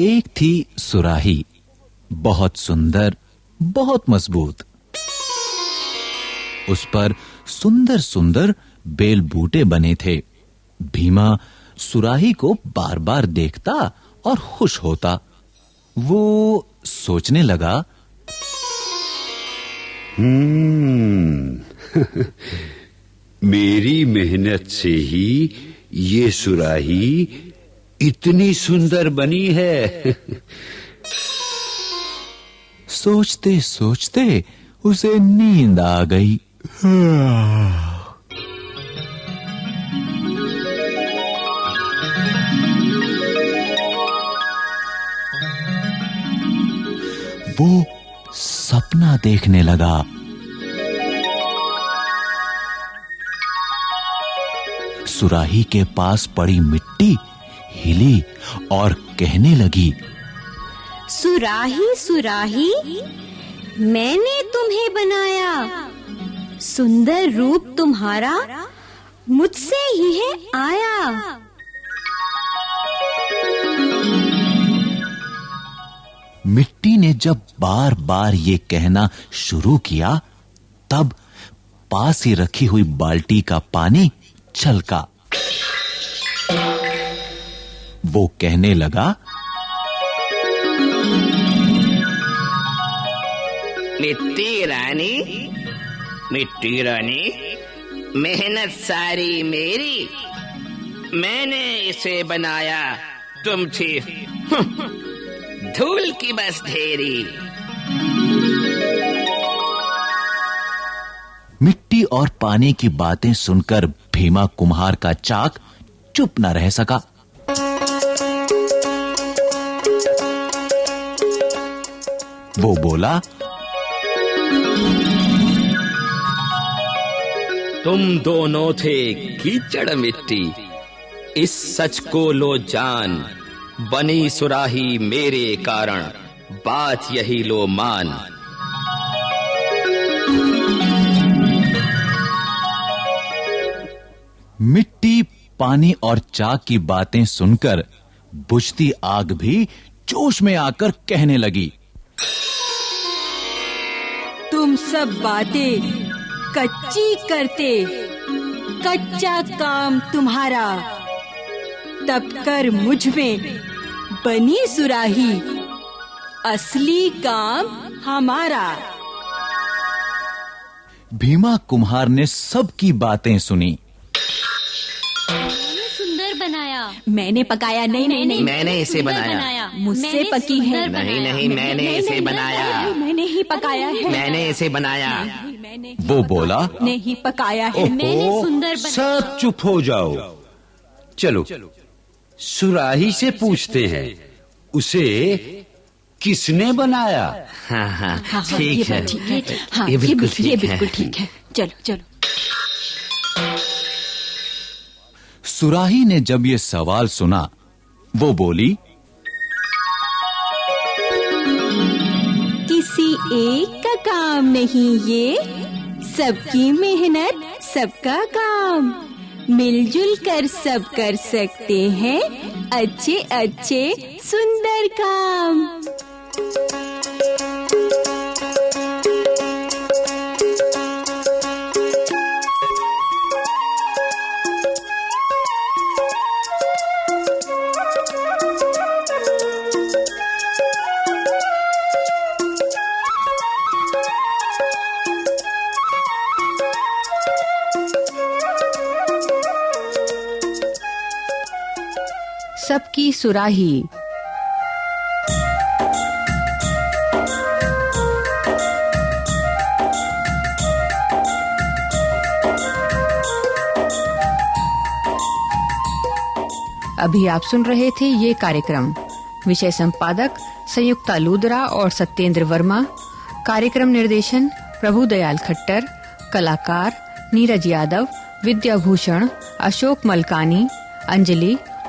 एक थी सुराही, बहुत सुंदर, बहुत मज़बूत। उस पर सुंदर सुंदर बेल बूटे बने थे। भीमा सुराही को बार-बार देखता और खुश होता। वो सोचने लगा हम्म मेरी मेहनत से ही ये सुराही इतनी सुंदर बनी है। सोचते सोचते उसे नींद आ गई। वो सपना देखने लगा। सुराही के पास पड़ी मिट्टी हिली और कहने लगी सुराही सुराही मैंने तुम्हें बनाया। सुंदर रूप तुम्हारा मुझसे ही है आया। मिट्टी ने जब बार-बार ये कहना शुरू किया तब पास ही रखी हुई बाल्टी का पानी छलका। वो कहने लगा मिट्टी रानी मिट्टी रानी मेहनत सारी मेरी मैंने इसे बनाया तुम थी धूल की बस ढेरी। मिट्टी और पानी की बातें सुनकर भीमा कुम्हार का चाक चुप न रह सका। वो बोला तुम दोनों थे कीचड़ मिट्टी। इस सच को लो जान बनी सुराही मेरे कारण बात यही लो मान। मिट्टी पानी और चाक की बातें सुनकर बुझती आग भी जोश में आकर कहने लगी। तुम सब बातें कच्ची करते। कच्चा काम तुम्हारा। तब कर मुझमें बनी सुराही। असली काम हमारा। भीमा कुम्हार ने सबकी बातें सुनी। बनाया। मैंने पकाया नहीं नहीं नहीं। मैंने इसे बनाया। मुझसे पकी है। नहीं नहीं मैंने इसे बनाया। मैंने ही पकाया है। मैंने इसे बनाया। मैंने वो बोला नहीं पकाया है। मैंने सुंदर बनाया। सब चुप हो जाओ। चलो सुराही से पूछते हैं उसे किसने बनाया? हाँ हाँ हाँ, हाँ, ठीक है। ठीक ये है बिल्कुल ठीक है। चलो चलो। सुराही ने जब ये सवाल सुना, वो बोली, किसी एक का काम नहीं ये, सबकी मेहनत सबका काम। मिलजुल कर सब कर सकते हैं अच्छे अच्छे सुंदर काम। सबकी सुराही। अभी आप सुन रहे थे ये कार्यक्रम। विषय संपादक संयुक्ता लूदरा और सत्येंद्र वर्मा। कार्यक्रम निर्देशन प्रभु दयाल खट्टर। कलाकार नीरज यादव। विद्याभूषण अशोक मलकानी। अंजलि